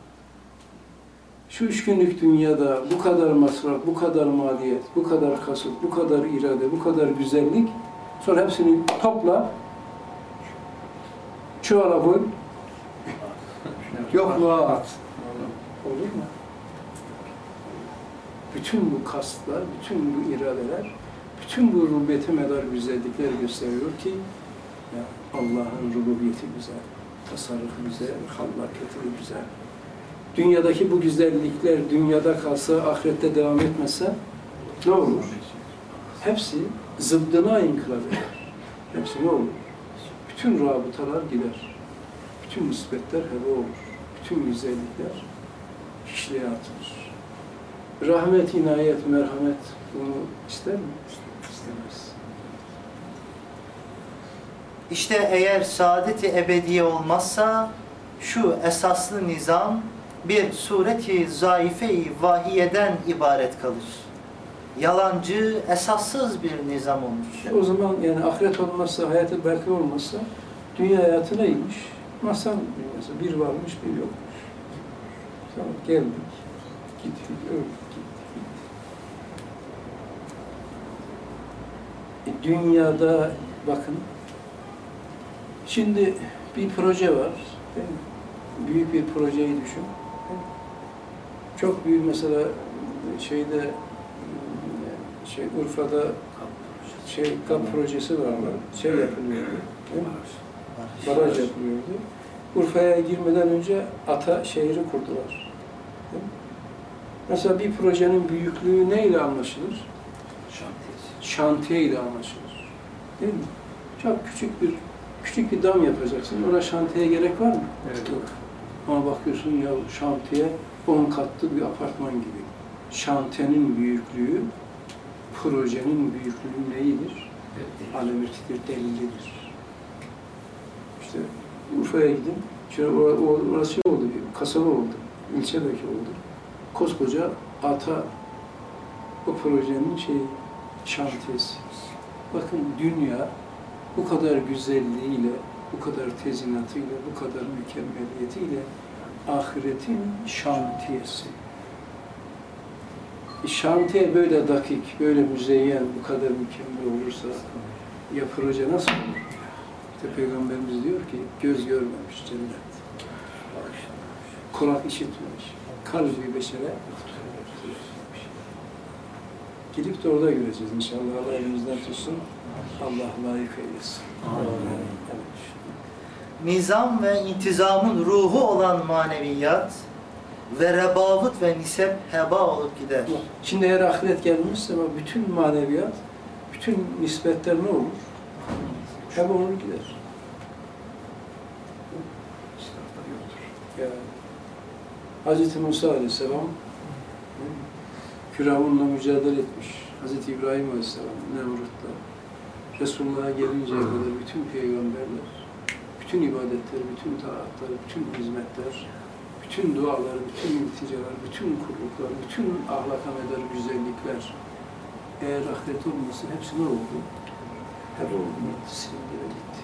Şu üç günlük dünyada bu kadar masraf, bu kadar maliyet, bu kadar kasıt, bu kadar irade, bu kadar güzellik, sonra hepsini topla, çuvala koy, yokluğa at. Olur mu? Bütün bu kastlar, bütün bu iradeler, bütün bu rububiyete medar güzellikler gösteriyor ki Allah'ın rububiyeti güzel, tasarrufu güzel, hallaketi güzel. Dünyadaki bu güzellikler dünyada kalsa, ahirette devam etmezse ne olur? Hepsi zıddına inkılap eder. Hepsi ne olur? Bütün rabıtalar gider. Bütün nispetler heva olur. Bütün güzellikler kişiliğe atılır. Rahmet, inayet, merhamet bunu ister mi? İstemez. İşte eğer saadeti ebediye olmazsa şu esaslı nizam bir sureti zayıfe-i vahiyeden ibaret kalır. Yalancı, esassız bir nizam olur. O zaman yani ahiret olmazsa, hayatı belki olmazsa dünya hayatı neymiş? Masal dünyası. Bir varmış, bir yokmuş. Tamam, geldik, gittik, öldük, gittik. E, dünyada bakın, şimdi bir proje var? Büyük bir projeyi düşün. Çok büyük mesela şeyde şey Urfa'da şey kamp projesi vardı. Şey yapılıyordu. mi? Baraj yapılıyordu. Urfa'ya girmeden önce Ata şehri kurdular. Mesela bir projenin büyüklüğü neyle anlaşılır? Şantiye ile anlaşılır. Değil mi? Çok küçük bir küçük bir dam yapacaksın. Orada şantiye gerek var mı? Evet. Yok. Ama bakıyorsun ya şantiye 10 katlı bir apartman gibi. Şantiyenin büyüklüğü projenin büyüklüğü neyidir? Alametidir, delilidir. İşte Urfa'ya gidin, şöyle or- or- orası şey oldu, bir kasaba oldu, ilçe belki oldu. Koskoca ata o projenin şey şantiyesi. Bakın dünya bu kadar güzelliğiyle, bu kadar tezinatıyla, bu kadar mükemmeliyetiyle ahiretin şantiyesi. Şantiye böyle dakik, böyle müzeyyen, bu kadar mükemmel olursa ya proje nasıl olur? İşte Peygamberimiz diyor ki göz görmemiş cennet. Kulak işitmemiş. Kalbi beşere. Gidip de orada göreceğiz inşallah. Allah elimizden tutsun. Allah layık eylesin. Evet. Nizam ve intizamın ruhu olan maneviyat ve rebavut ve nisep heba olup gider. Şimdi eğer ahiret gelmişse bütün maneviyat, bütün nispetler ne olur? Hep olur gider. Ya, Hz. Musa Aleyhisselam Firavun'la mücadele etmiş. Hz. İbrahim Aleyhisselam Nemrut'la. Resulullah'a gelinceye kadar bütün peygamberler, bütün ibadetler, bütün taatlar, bütün hizmetler, bütün dualar, bütün ilticalar, bütün kulluklar, bütün ahlaka medar güzellikler Eğer ahiret olmasa hepsi ne oldu? Hep oldu. Silindi ve gitti.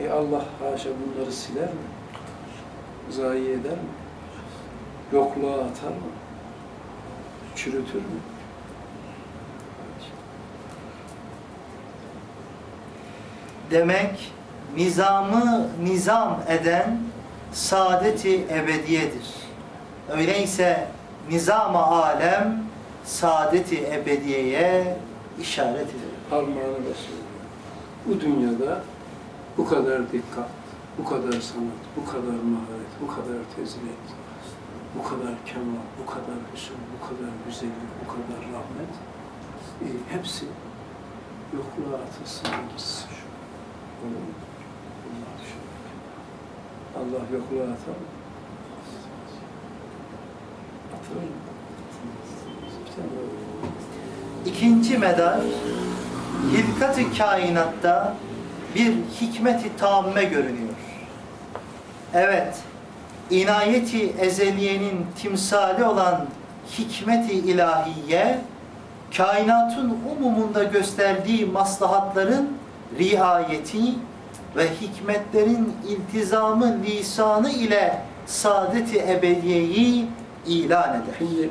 E Allah haşa bunları siler mi? Zayi eder mi? Yokluğa atar mı? Çürütür mü? Demek nizamı nizam eden saadeti ebediyedir. Öyleyse nizam-ı alem saadeti ebediyeye işaret ediyor. Armağanı da söylüyor. Bu dünyada bu kadar dikkat, bu kadar sanat, bu kadar maharet, bu kadar tezlet, bu kadar kemal, bu kadar hüsn, bu kadar güzellik, bu kadar rahmet e, hepsi yokluğa atılsın gitsin. Olur mu? Allah yokluğa atar. İkinci medar, hilkat-ı kainatta bir hikmeti tamme görünüyor. Evet, inayeti ezeliyenin timsali olan hikmeti ilahiye, kainatın umumunda gösterdiği maslahatların riayeti ve hikmetlerin iltizamı lisanı ile saadeti ebediyeyi ilan eder. Şimdi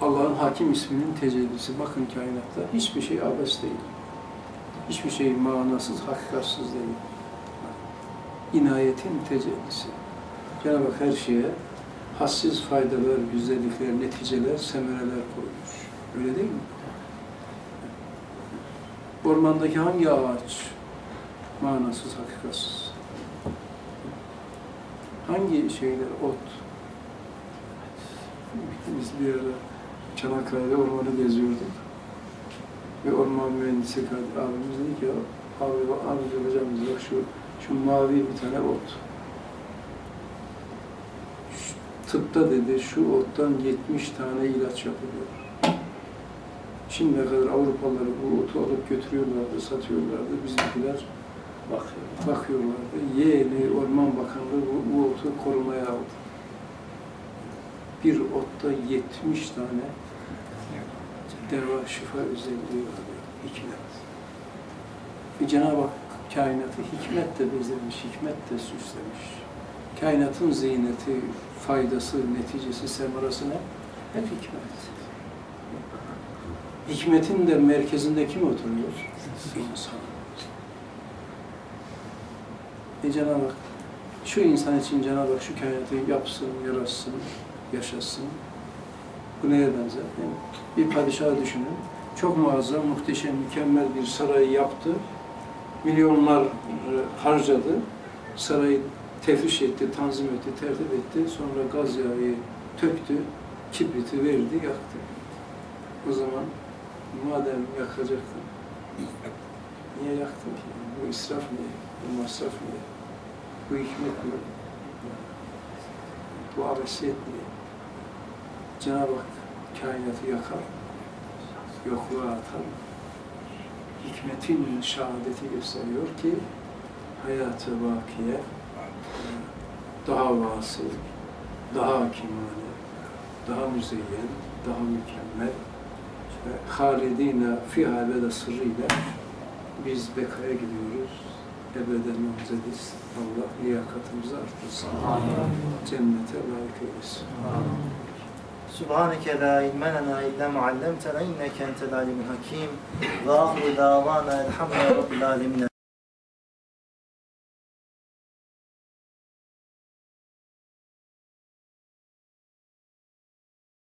Allah'ın hakim isminin tecellisi bakın kainatta hiçbir şey abes değil. Hiçbir şey manasız, hakikatsız değil. İnayetin tecellisi. Cenab-ı Hak her şeye hassiz faydalar, güzellikler, neticeler, semereler koymuş. Öyle değil mi? Ormandaki hangi ağaç manasız, hakikatsız? Hangi şeyler, ot, biz bir ara Çanakkale'de ormanı geziyorduk. Ve orman mühendisi abimiz dedi ki, abi, abi hocam bak şu, şu mavi bir tane ot. Şu tıpta dedi, şu ottan 70 tane ilaç yapılıyor. Şimdiye kadar Avrupalılar bu otu alıp götürüyorlardı, satıyorlardı. Bizimkiler bak, bakıyorlardı. Yeni Orman Bakanlığı bu, bu otu korumaya aldı bir otta 70 tane deva şifa özelliği var. Hikmet. Ve Cenab-ı Hak kainatı hikmetle bezlemiş, hikmetle süslemiş. Kainatın ziyneti, faydası, neticesi, semerası ne? Hep hikmet. Hikmetin de merkezinde kim oturuyor? İnsan. E Cenab-ı Hak şu insan için Cenab-ı Hak şu kainatı yapsın, yaratsın, yaşasın. Bu neye benzer? Yani bir padişah düşünün. Çok muazzam, muhteşem, mükemmel bir sarayı yaptı. Milyonlar harcadı. Sarayı tefriş etti, tanzim etti, tertip etti. Sonra gaz yağı töktü, kibriti verdi, yaktı. O zaman madem yakacaktın, niye yaktın ki? Bu israf niye? Bu masraf niye? Bu hikmet mi? Bu abesiyet niye? Cenab-ı Hak kainatı yakar, yokluğa atar. Hikmetin şehadeti gösteriyor ki hayatı vakiye daha vasıl, daha kimane, daha müzeyyen, daha mükemmel ve halidine fihâ sırrıyla biz bekaya gidiyoruz. Ebeden muhtediz. Allah liyakatımızı artırsın. Cennete layık eylesin. Subhaneke la ilme lena illa ma allamtena inneke entel alimul hakim. Ve ahru davana elhamdülillahi rabbil alemin.